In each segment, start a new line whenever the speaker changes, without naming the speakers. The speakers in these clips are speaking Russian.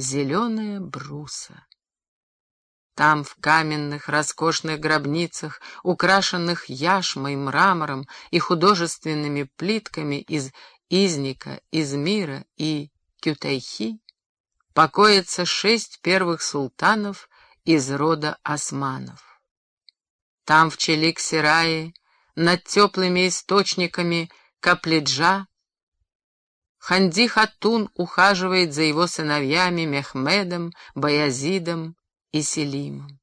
зеленая бруса. Там, в каменных, роскошных гробницах, украшенных яшмой, мрамором и художественными плитками из Изника, Измира и Кютайхи, покоятся шесть первых султанов из рода османов. Там, в Челик-Сирае, над теплыми источниками Каплиджа, Ханди Хатун ухаживает за его сыновьями Мехмедом, Баязидом и Селимом.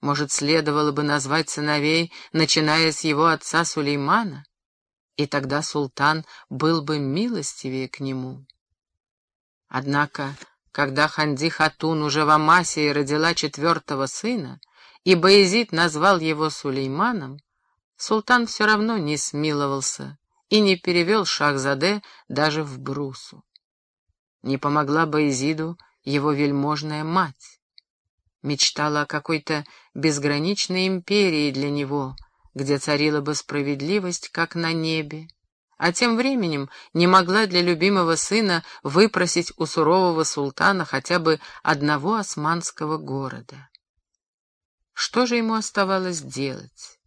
Может, следовало бы назвать сыновей, начиная с его отца Сулеймана, и тогда султан был бы милостивее к нему. Однако, когда Ханди Хатун уже в Амасии родила четвертого сына, и Баязид назвал его Сулейманом, султан все равно не смиловался и не перевел Шахзаде даже в Брусу. Не помогла Баязиду его вельможная мать. Мечтала о какой-то безграничной империи для него, где царила бы справедливость, как на небе, а тем временем не могла для любимого сына выпросить у сурового султана хотя бы одного османского города. Что же ему оставалось делать?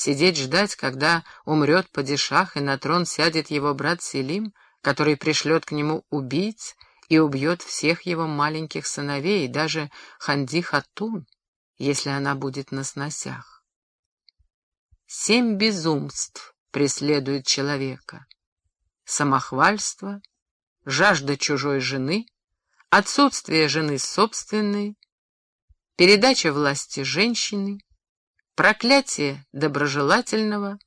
Сидеть ждать, когда умрет падишах и на трон сядет его брат Селим, который пришлет к нему убийц и убьет всех его маленьких сыновей, даже Ханди Хатун, если она будет на сносях. Семь безумств преследует человека. Самохвальство, жажда чужой жены, отсутствие жены собственной, передача власти женщины, проклятие доброжелательного,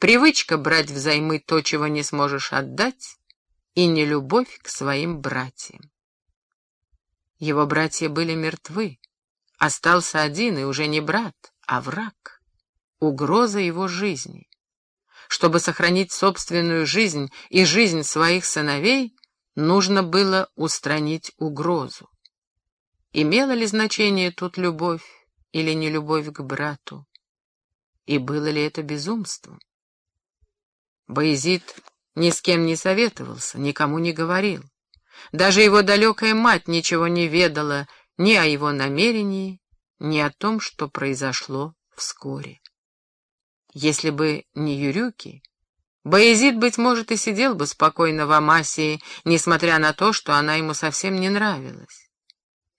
привычка брать взаймы то, чего не сможешь отдать, и нелюбовь к своим братьям. Его братья были мертвы, остался один и уже не брат, а враг, угроза его жизни чтобы сохранить собственную жизнь и жизнь своих сыновей, нужно было устранить угрозу. Имела ли значение тут любовь или не любовь к брату? И было ли это безумством? Боязид ни с кем не советовался, никому не говорил. Даже его далекая мать ничего не ведала ни о его намерении, ни о том, что произошло вскоре. Если бы не Юрюки, Боязид, быть может, и сидел бы спокойно в Амасии, несмотря на то, что она ему совсем не нравилась.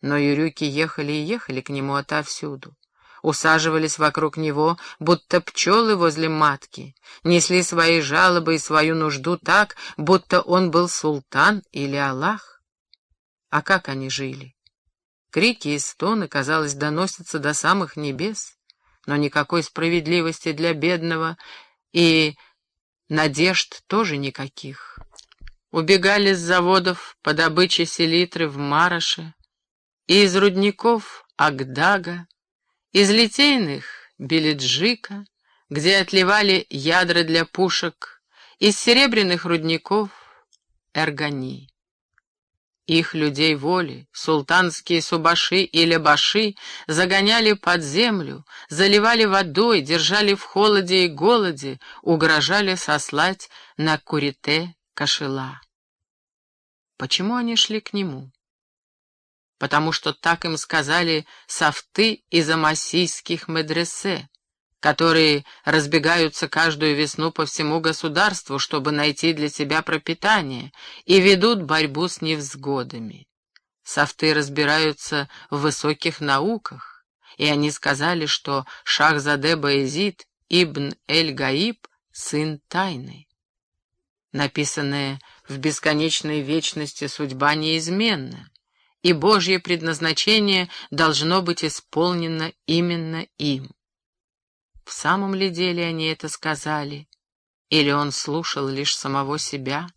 Но Юрюки ехали и ехали к нему отовсюду. Усаживались вокруг него, будто пчелы возле матки, несли свои жалобы и свою нужду так, будто он был султан или Аллах. А как они жили? Крики и стоны, казалось, доносятся до самых небес но никакой справедливости для бедного и надежд тоже никаких. Убегали с заводов по добыче селитры в Мараше, и из рудников Агдага, из литейных Белиджика, где отливали ядра для пушек, из серебряных рудников Эргани. Их людей воли, султанские субаши и лебаши, загоняли под землю, заливали водой, держали в холоде и голоде, угрожали сослать на курите кашела. Почему они шли к нему? Потому что так им сказали софты из амасийских медресе, которые разбегаются каждую весну по всему государству, чтобы найти для себя пропитание, и ведут борьбу с невзгодами. Софты разбираются в высоких науках, и они сказали, что Шахзаде Баезид Ибн Эль-Гаиб — сын тайны. Написанная в бесконечной вечности судьба неизменна, и Божье предназначение должно быть исполнено именно им. В самом ли деле они это сказали? Или он слушал лишь самого себя?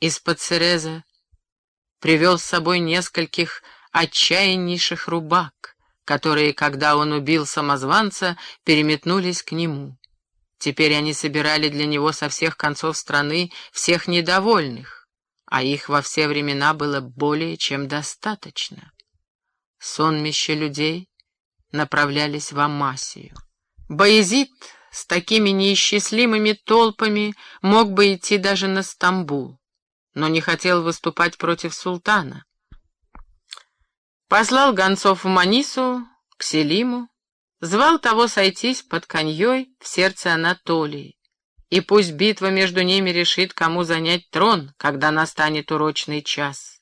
Из-под Цереза привел с собой нескольких отчаяннейших рубак, которые, когда он убил самозванца, переметнулись к нему. Теперь они собирали для него со всех концов страны всех недовольных, а их во все времена было более чем достаточно. Сонмище людей направлялись в Амасию. Боязид с такими неисчислимыми толпами мог бы идти даже на Стамбул. но не хотел выступать против султана. Послал гонцов в Манису, к Селиму, звал того сойтись под коньей в сердце Анатолии, и пусть битва между ними решит, кому занять трон, когда настанет урочный час.